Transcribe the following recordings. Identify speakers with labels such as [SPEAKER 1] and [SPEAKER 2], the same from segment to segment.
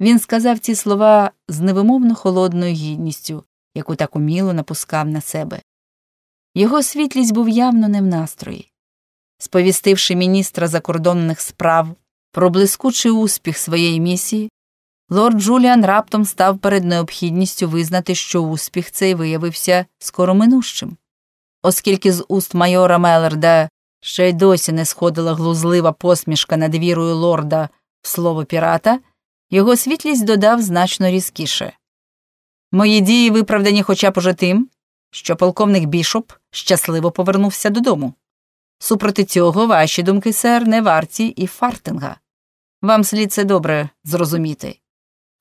[SPEAKER 1] Він сказав ці слова з невимовно холодною гідністю, яку так уміло напускав на себе. Його світлість був явно не в настрої. Сповістивши міністра закордонних справ про блискучий успіх своєї місії, лорд Джуліан раптом став перед необхідністю визнати, що успіх цей виявився скороминущим. Оскільки з уст майора Мелерда ще й досі не сходила глузлива посмішка над вірою лорда в слово пірата, його світлість додав значно різкіше. Мої дії виправдані хоча б уже тим, що полковник бішоп щасливо повернувся додому. Супроти цього ваші думки, сер, не варті і фартинга. Вам слід це добре зрозуміти.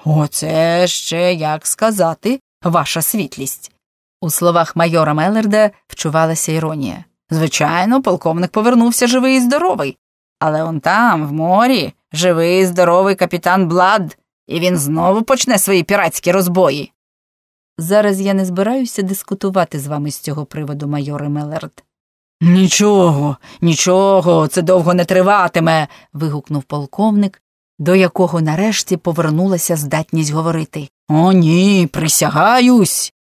[SPEAKER 1] Оце ще як сказати, ваша світлість. У словах майора Мелерда вчувалася іронія. Звичайно, полковник повернувся живий і здоровий, але он там, в морі, живий і здоровий капітан Блад, і він знову почне свої піратські розбої. Зараз я не збираюся дискутувати з вами з цього приводу, майоре Мелерд. Нічого, нічого, це довго не триватиме. вигукнув полковник, до якого нарешті повернулася здатність говорити. О, ні, присягаюсь.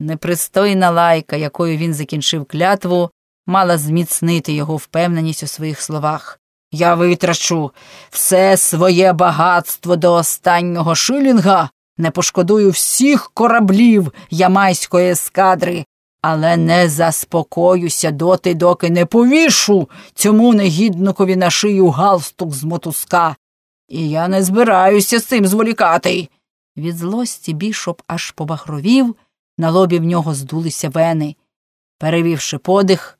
[SPEAKER 1] Непристойна лайка, якою він закінчив клятву, мала зміцнити його впевненість у своїх словах. Я витрачу все своє багатство до останнього шилінга, не пошкодую всіх кораблів ямайської ескадри, але не заспокоюся доти, доки не повішу цьому негідникові на шию галстук з мотузка. І я не збираюся з цим зволікати. Від злості бішоп аж побахровів, на лобі в нього здулися вени. Перевівши подих,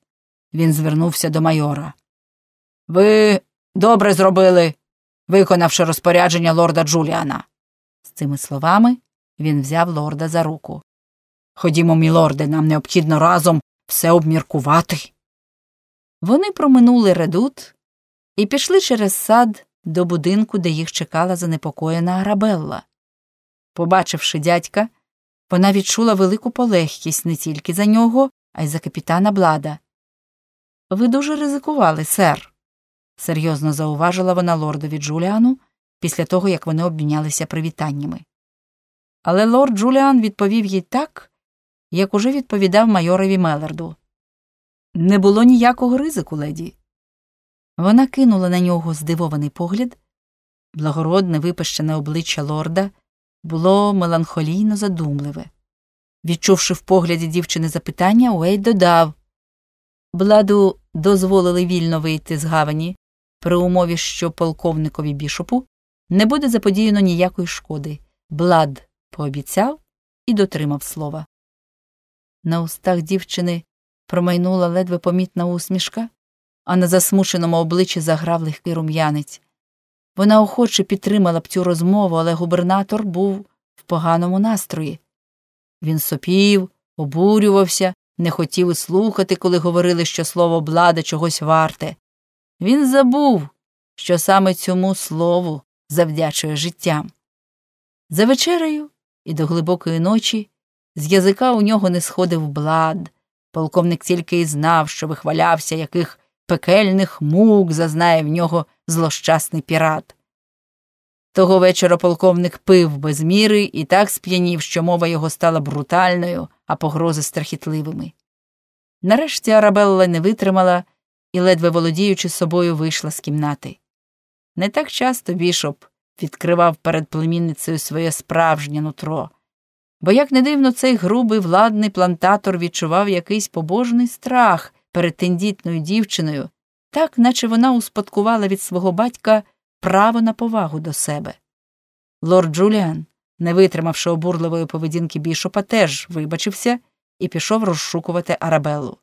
[SPEAKER 1] він звернувся до майора. Ви добре зробили, виконавши розпорядження лорда Джуліана. З цими словами він взяв лорда за руку. Ходімо, мілорде, нам необхідно разом все обміркувати. Вони проминули редут і пішли через сад до будинку, де їх чекала занепокоєна Арабелла. Побачивши дядька, вона відчула велику полегкість не тільки за нього, а й за капітана Блада. Ви дуже ризикували, сер, серйозно зауважила вона лордові Джуліану після того, як вони обмінялися привітаннями. Але лорд Джуліан відповів їй так, як уже відповідав майорові Мелерду. Не було ніякого ризику, леді. Вона кинула на нього здивований погляд. Благородне випещене обличчя лорда було меланхолійно задумливе. Відчувши в погляді дівчини запитання, Уейд додав Бладу дозволили вільно вийти з гавані, при умові, що полковникові бішопу не буде заподіяно ніякої шкоди. Блад пообіцяв і дотримав слова. На устах дівчини промайнула ледве помітна усмішка, а на засмученому обличчі заграв легкий рум'янець. Вона охоче підтримала б цю розмову, але губернатор був в поганому настрої. Він сопів, обурювався, не хотів слухати, коли говорили, що слово блада чогось варте. Він забув, що саме цьому слову завдячує життям. За вечерею і до глибокої ночі з язика у нього не сходив блад. Полковник тільки й знав, що вихвалявся, яких пекельних мук зазнає в нього злощасний пірат. Того вечора полковник пив без міри і так сп'янів, що мова його стала брутальною, а погрози страхітливими. Нарешті Арабелла не витримала і, ледве володіючи собою, вийшла з кімнати. Не так часто бішоп відкривав перед племінницею своє справжнє нутро, бо, як не дивно, цей грубий владний плантатор відчував якийсь побожний страх перед тендітною дівчиною, так наче вона успадкувала від свого батька право на повагу до себе. Лорд Джуліан, не витримавши обурливої поведінки бішопа, теж вибачився і пішов розшукувати Арабеллу.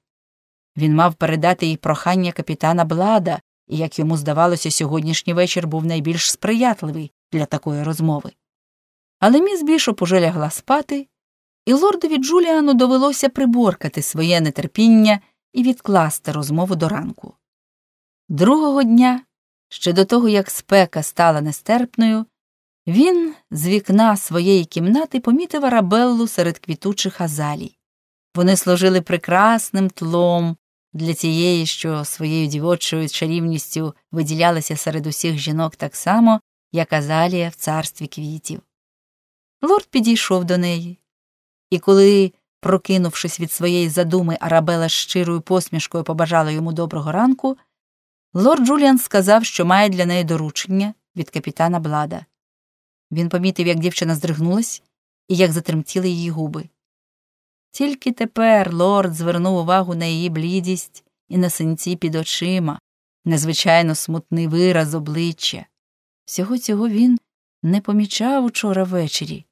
[SPEAKER 1] Він мав передати їй прохання капітана Блада, і, як йому здавалося, сьогоднішній вечір був найбільш сприятливий для такої розмови. Але міс Бішоп уже лягла спати, і лордові Джуліану довелося приборкати своє нетерпіння і відкласти розмову до ранку. Другого дня, ще до того, як спека стала нестерпною, він з вікна своєї кімнати помітив Арабеллу серед квітучих азалій. Вони служили прекрасним тлом для тієї, що своєю дівочою чарівністю виділялася серед усіх жінок так само, як азалія в царстві квітів. Лорд підійшов до неї, і коли, прокинувшись від своєї задуми, Арабела щирою посмішкою побажала йому доброго ранку, лорд Джуліан сказав, що має для неї доручення від капітана Блада. Він помітив, як дівчина здригнулась і як затремтіли її губи. Тільки тепер лорд звернув увагу на її блідість і на синці під очима, незвичайно смутний вираз обличчя. Всього цього він не помічав учора ввечері,